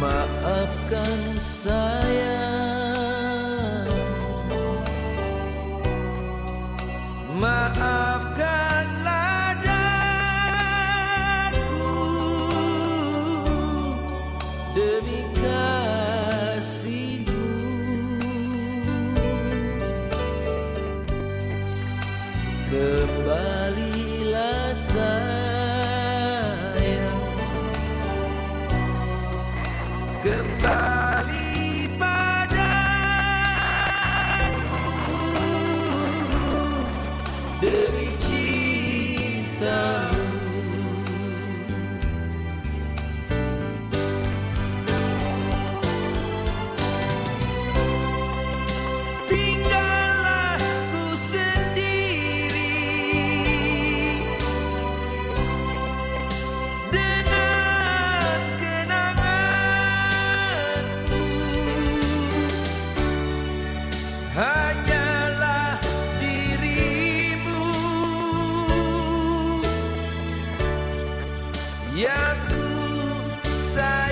maafkan saya. Maafkanlah daku Demi Kembali Yang ku sayang